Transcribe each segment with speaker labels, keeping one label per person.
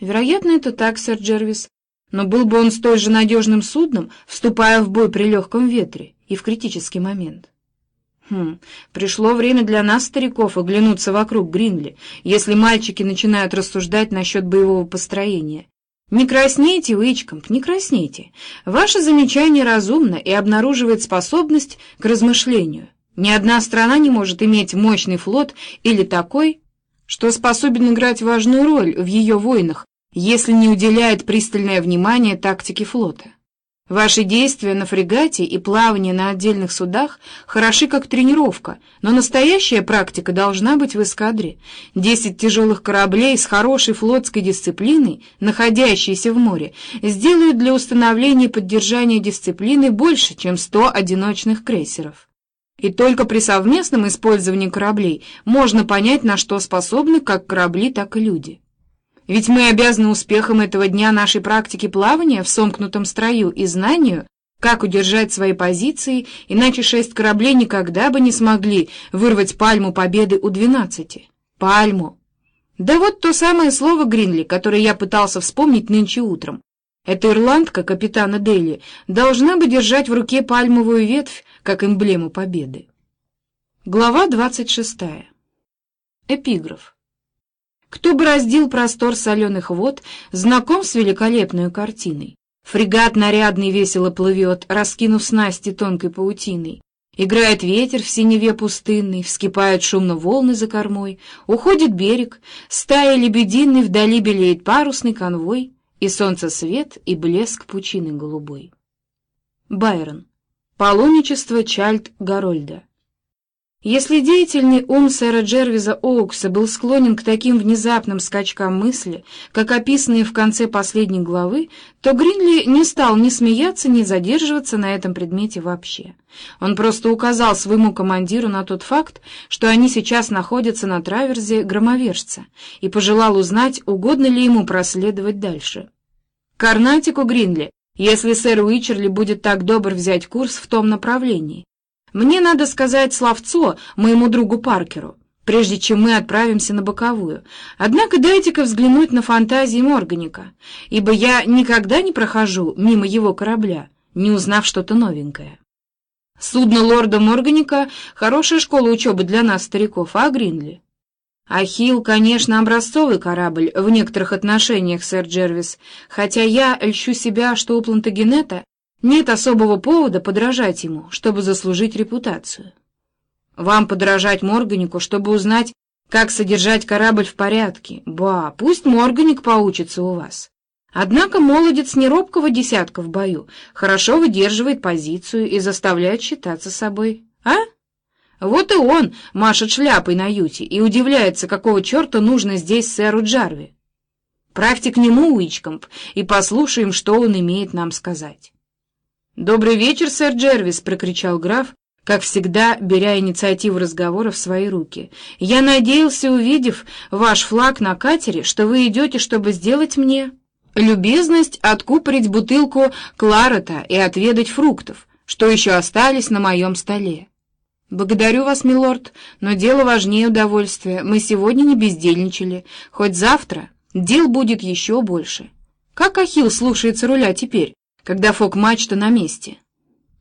Speaker 1: Вероятно, это так, сэр Джервис. Но был бы он столь же надежным судном, вступая в бой при легком ветре и в критический момент. Хм, пришло время для нас, стариков, оглянуться вокруг Гринли, если мальчики начинают рассуждать насчет боевого построения. Не краснейте, Уичкомп, не краснейте. Ваше замечание разумно и обнаруживает способность к размышлению. Ни одна страна не может иметь мощный флот или такой, что способен играть важную роль в ее войнах, если не уделяет пристальное внимание тактике флота. Ваши действия на фрегате и плавание на отдельных судах хороши как тренировка, но настоящая практика должна быть в эскадре. Десять тяжелых кораблей с хорошей флотской дисциплиной, находящиеся в море, сделают для установления и поддержания дисциплины больше, чем сто одиночных крейсеров. И только при совместном использовании кораблей можно понять, на что способны как корабли, так и люди. Ведь мы обязаны успехом этого дня нашей практики плавания в сомкнутом строю и знанию, как удержать свои позиции, иначе шесть кораблей никогда бы не смогли вырвать пальму победы у двенадцати. Пальму. Да вот то самое слово Гринли, которое я пытался вспомнить нынче утром. Эта ирландка, капитана Дели, должна бы держать в руке пальмовую ветвь, как эмблему победы. Глава двадцать шестая. Эпиграф. Кто бы раздел простор соленых вод, знаком с великолепной картиной. Фрегат нарядный весело плывет, раскинув снасти тонкой паутиной. Играет ветер в синеве пустынной, вскипают шумно волны за кормой, уходит берег, стая лебединой вдали белеет парусный конвой, и солнце свет, и блеск пучины голубой. Байрон. Паломничество Чальд Гарольда. Если деятельный ум сэра Джервиза Оукса был склонен к таким внезапным скачкам мысли, как описанные в конце последней главы, то Гринли не стал ни смеяться, ни задерживаться на этом предмете вообще. Он просто указал своему командиру на тот факт, что они сейчас находятся на траверзе громовержца, и пожелал узнать, угодно ли ему проследовать дальше. «Карнатику, Гринли, если сэр Уичерли будет так добр взять курс в том направлении, мне надо сказать словцо моему другу Паркеру, прежде чем мы отправимся на боковую. Однако дайте-ка взглянуть на фантазии Морганика, ибо я никогда не прохожу мимо его корабля, не узнав что-то новенькое. Судно лорда Морганика — хорошая школа учебы для нас, стариков, а Гринли? Ахилл, конечно, образцовый корабль в некоторых отношениях, сэр Джервис, хотя я льщу себя, что у Плантагенета нет особого повода подражать ему, чтобы заслужить репутацию. Вам подражать Морганику, чтобы узнать, как содержать корабль в порядке. Ба, пусть Морганик поучится у вас. Однако молодец не робкого десятка в бою, хорошо выдерживает позицию и заставляет считаться собой. А? Вот и он машет шляпой на юте и удивляется, какого черта нужно здесь сэру Джарви. Правьте к нему, Уичкомп, и послушаем, что он имеет нам сказать. «Добрый вечер, сэр Джервис!» — прокричал граф, как всегда, беря инициативу разговора в свои руки. «Я надеялся, увидев ваш флаг на катере, что вы идете, чтобы сделать мне любезность откупорить бутылку кларета и отведать фруктов, что еще остались на моем столе. Благодарю вас, милорд, но дело важнее удовольствия. Мы сегодня не бездельничали, хоть завтра дел будет еще больше. Как Ахилл слушается руля теперь?» Когда фок-мачта на месте.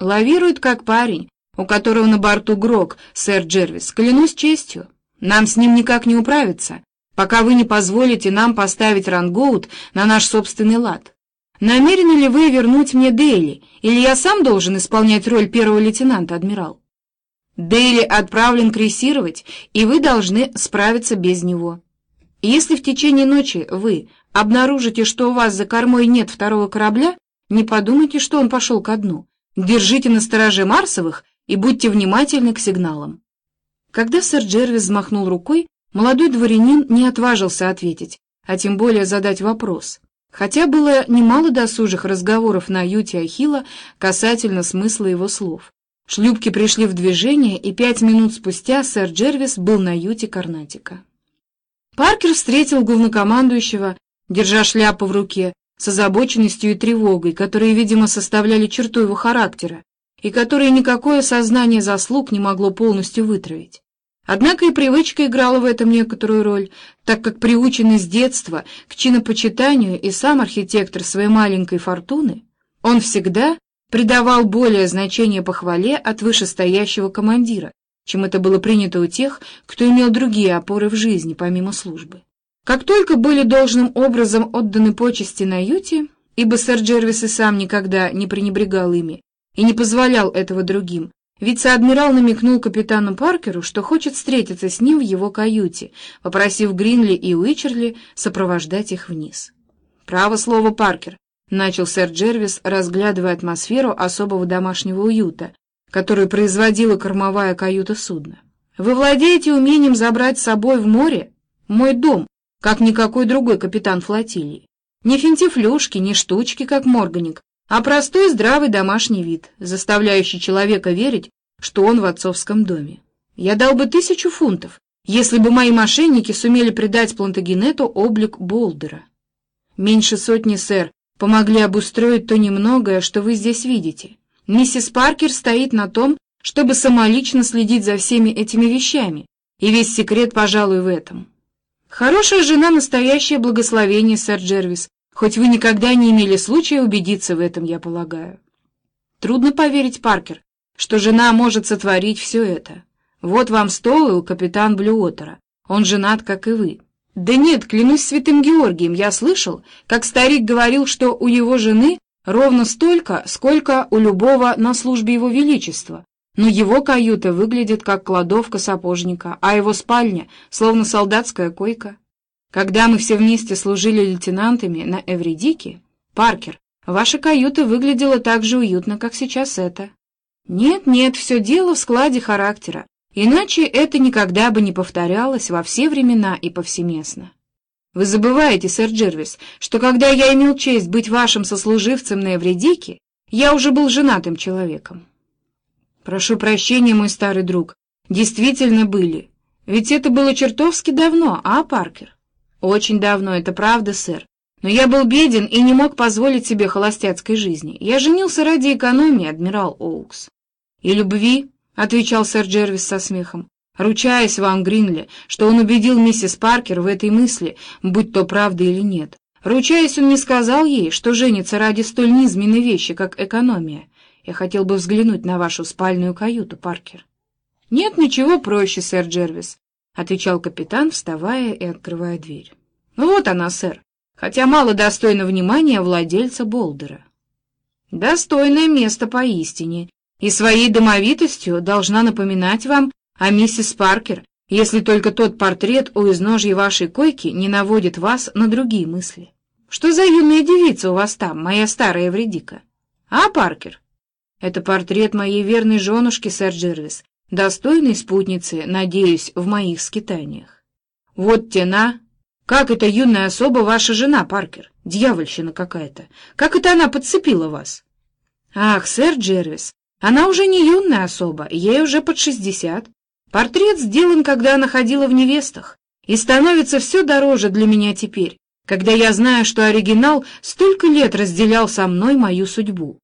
Speaker 1: Лавирует, как парень, у которого на борту Грок, сэр Джервис, клянусь честью. Нам с ним никак не управиться, пока вы не позволите нам поставить рангоут на наш собственный лад. Намерены ли вы вернуть мне Дейли, или я сам должен исполнять роль первого лейтенанта, адмирал? Дейли отправлен крейсировать, и вы должны справиться без него. Если в течение ночи вы обнаружите, что у вас за кормой нет второго корабля, не подумайте, что он пошел ко дну. Держите на стороже Марсовых и будьте внимательны к сигналам. Когда сэр Джервис взмахнул рукой, молодой дворянин не отважился ответить, а тем более задать вопрос. Хотя было немало досужих разговоров на юте Ахилла касательно смысла его слов. Шлюпки пришли в движение, и пять минут спустя сэр Джервис был на юте Карнатика. Паркер встретил главнокомандующего, держа шляпу в руке, с озабоченностью и тревогой, которые, видимо, составляли черту его характера, и которые никакое сознание заслуг не могло полностью вытравить. Однако и привычка играла в этом некоторую роль, так как приученный с детства к чинопочитанию и сам архитектор своей маленькой фортуны, он всегда придавал более значение похвале от вышестоящего командира, чем это было принято у тех, кто имел другие опоры в жизни, помимо службы. Как только были должным образом отданы почести на юте, ибо сэр Джервис и сам никогда не пренебрегал ими и не позволял этого другим, Вице-адмирал намекнул капитану Паркеру, что хочет встретиться с ним в его каюте, попросив Гринли и Уичерли сопровождать их вниз. «Право слово, Паркер», — начал сэр Джервис, разглядывая атмосферу особого домашнего уюта, которую производила кормовая каюта судна. «Вы владеете умением забрать с собой в море мой дом, как никакой другой капитан флотилии. Не финтифлюшки, не штучки, как Морганик, а простой здравый домашний вид, заставляющий человека верить, что он в отцовском доме. Я дал бы тысячу фунтов, если бы мои мошенники сумели придать Плантагенету облик Болдера. Меньше сотни, сэр, помогли обустроить то немногое, что вы здесь видите. Миссис Паркер стоит на том, чтобы самолично следить за всеми этими вещами, и весь секрет, пожалуй, в этом. Хорошая жена — настоящее благословение, сэр Джервис, Хоть вы никогда не имели случая убедиться в этом, я полагаю. Трудно поверить, Паркер, что жена может сотворить все это. Вот вам Стоуэлл, капитан Блюотера. Он женат, как и вы. Да нет, клянусь святым Георгием, я слышал, как старик говорил, что у его жены ровно столько, сколько у любого на службе его величества. Но его каюта выглядит как кладовка сапожника, а его спальня словно солдатская койка. Когда мы все вместе служили лейтенантами на Эвредике, Паркер, ваша каюта выглядела так же уютно, как сейчас это. Нет-нет, все дело в складе характера, иначе это никогда бы не повторялось во все времена и повсеместно. Вы забываете, сэр Джервис, что когда я имел честь быть вашим сослуживцем на Эвредике, я уже был женатым человеком. Прошу прощения, мой старый друг, действительно были, ведь это было чертовски давно, а, Паркер? «Очень давно, это правда, сэр. Но я был беден и не мог позволить себе холостяцкой жизни. Я женился ради экономии, адмирал Оукс». «И любви», — отвечал сэр Джервис со смехом, ручаясь вам, Гринли, что он убедил миссис Паркер в этой мысли, будь то правда или нет. Ручаясь, он не сказал ей, что женится ради столь низменной вещи, как экономия. Я хотел бы взглянуть на вашу спальную каюту, Паркер. Нет ничего проще, сэр Джервис. — отвечал капитан, вставая и открывая дверь. «Ну вот она, сэр, хотя мало достойно внимания владельца Болдера. Достойное место поистине, и своей домовитостью должна напоминать вам о миссис Паркер, если только тот портрет у изножья вашей койки не наводит вас на другие мысли. Что за юная девица у вас там, моя старая вредика? А, Паркер? Это портрет моей верной женушки, сэр Джервис, достойной спутницы, надеюсь, в моих скитаниях. Вот тена. Как эта юная особа ваша жена, Паркер? Дьявольщина какая-то. Как это она подцепила вас? Ах, сэр Джервис, она уже не юная особа, ей уже под шестьдесят. Портрет сделан, когда она ходила в невестах, и становится все дороже для меня теперь, когда я знаю, что оригинал столько лет разделял со мной мою судьбу.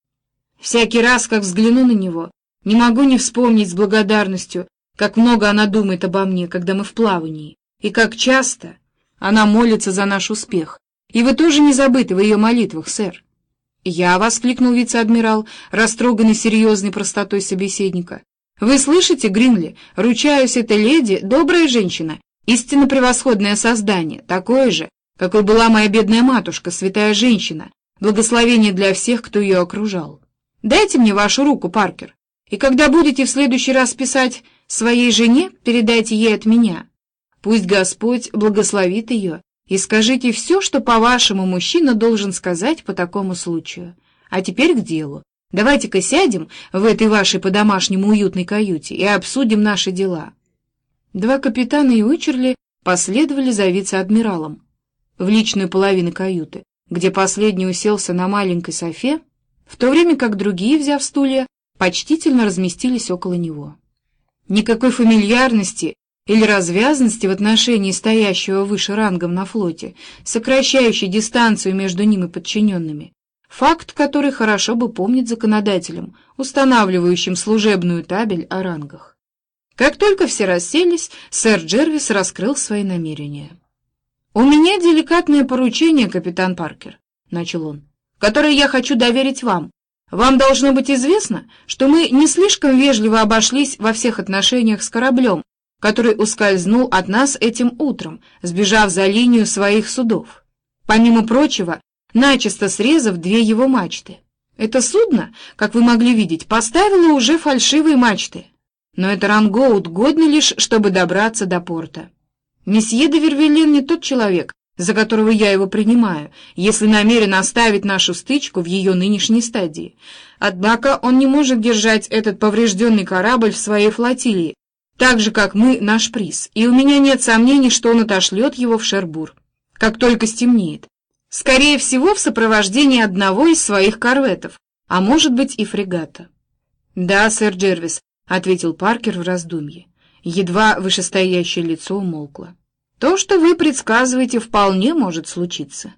Speaker 1: Всякий раз, как взгляну на него, не могу не вспомнить с благодарностью, как много она думает обо мне, когда мы в плавании, и как часто она молится за наш успех. И вы тоже не забыты в ее молитвах, сэр. «Я», — воскликнул вице-адмирал, растроганный серьезной простотой собеседника. «Вы слышите, Гринли? Ручаюсь, эта леди — добрая женщина, истинно превосходное создание, такое же, какой была моя бедная матушка, святая женщина, благословение для всех, кто ее окружал. Дайте мне вашу руку, Паркер. И когда будете в следующий раз писать своей жене, передайте ей от меня. Пусть Господь благословит ее, и скажите все, что, по-вашему, мужчина должен сказать по такому случаю. А теперь к делу. Давайте-ка сядем в этой вашей по-домашнему уютной каюте и обсудим наши дела. Два капитана и Уичерли последовали за вице-адмиралом в личную половину каюты, где последний уселся на маленькой софе, в то время как другие, взяв стулья, почтительно разместились около него. Никакой фамильярности или развязанности в отношении стоящего выше рангом на флоте, сокращающей дистанцию между ним и подчиненными, факт, который хорошо бы помнить законодателям, устанавливающим служебную табель о рангах. Как только все расселись, сэр Джервис раскрыл свои намерения. «У меня деликатное поручение, капитан Паркер», — начал он, — «которое я хочу доверить вам. Вам должно быть известно, что мы не слишком вежливо обошлись во всех отношениях с кораблем, который ускользнул от нас этим утром, сбежав за линию своих судов. Помимо прочего, начисто срезав две его мачты. Это судно, как вы могли видеть, поставило уже фальшивые мачты. Но это рангоут годный лишь, чтобы добраться до порта. Месье де Вервилен не тот человек, за которого я его принимаю, если намерен оставить нашу стычку в ее нынешней стадии. Однако он не может держать этот поврежденный корабль в своей флотилии, так же, как мы наш приз, и у меня нет сомнений, что он отошлет его в Шербур, как только стемнеет. Скорее всего, в сопровождении одного из своих корветов, а может быть и фрегата. «Да, сэр Джервис», — ответил Паркер в раздумье. Едва вышестоящее лицо умолкло. То, что вы предсказываете, вполне может случиться.